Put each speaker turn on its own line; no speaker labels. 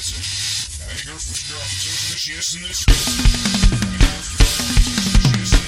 Ferguson. Tiger for Johnson. Yes, in this. For Johnson.